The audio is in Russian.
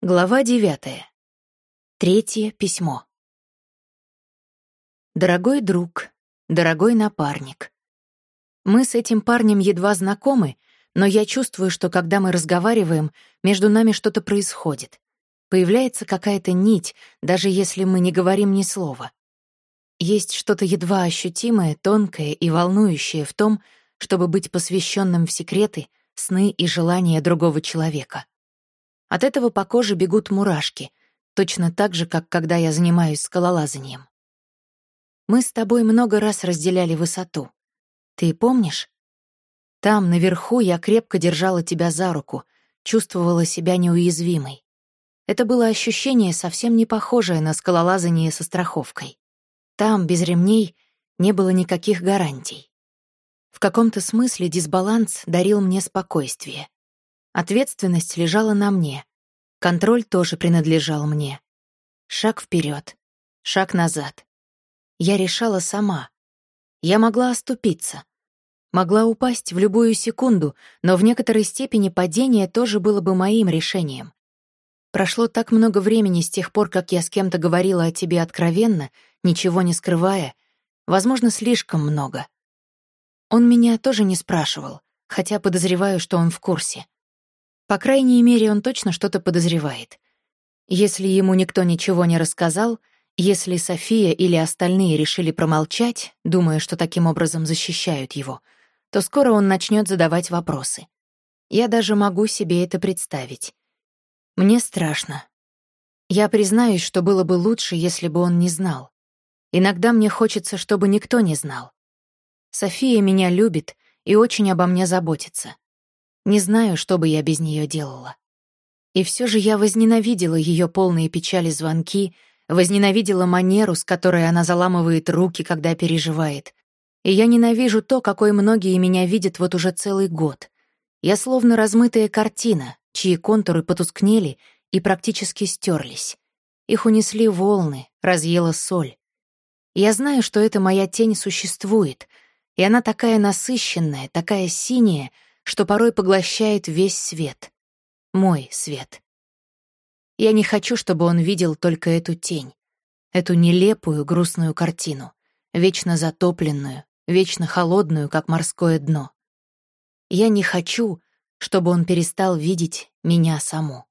Глава девятая. Третье письмо. Дорогой друг, дорогой напарник. Мы с этим парнем едва знакомы, но я чувствую, что когда мы разговариваем, между нами что-то происходит. Появляется какая-то нить, даже если мы не говорим ни слова. Есть что-то едва ощутимое, тонкое и волнующее в том, чтобы быть посвященным в секреты, сны и желания другого человека. От этого по коже бегут мурашки, точно так же, как когда я занимаюсь скалолазанием. Мы с тобой много раз разделяли высоту. Ты помнишь? Там, наверху, я крепко держала тебя за руку, чувствовала себя неуязвимой. Это было ощущение совсем не похожее на скалолазание со страховкой. Там, без ремней, не было никаких гарантий. В каком-то смысле дисбаланс дарил мне спокойствие. Ответственность лежала на мне. Контроль тоже принадлежал мне. Шаг вперед, шаг назад. Я решала сама. Я могла оступиться. Могла упасть в любую секунду, но в некоторой степени падение тоже было бы моим решением. Прошло так много времени с тех пор, как я с кем-то говорила о тебе откровенно, ничего не скрывая, возможно, слишком много. Он меня тоже не спрашивал, хотя подозреваю, что он в курсе. По крайней мере, он точно что-то подозревает. Если ему никто ничего не рассказал, если София или остальные решили промолчать, думая, что таким образом защищают его, то скоро он начнет задавать вопросы. Я даже могу себе это представить. Мне страшно. Я признаюсь, что было бы лучше, если бы он не знал. Иногда мне хочется, чтобы никто не знал. София меня любит и очень обо мне заботится. Не знаю, что бы я без нее делала. И все же я возненавидела ее полные печали звонки, возненавидела манеру, с которой она заламывает руки, когда переживает. И я ненавижу то, какой многие меня видят вот уже целый год. Я словно размытая картина, чьи контуры потускнели и практически стерлись. Их унесли волны, разъела соль. Я знаю, что эта моя тень существует, и она такая насыщенная, такая синяя, что порой поглощает весь свет. Мой свет. Я не хочу, чтобы он видел только эту тень, эту нелепую грустную картину, вечно затопленную, вечно холодную, как морское дно. Я не хочу, чтобы он перестал видеть меня саму.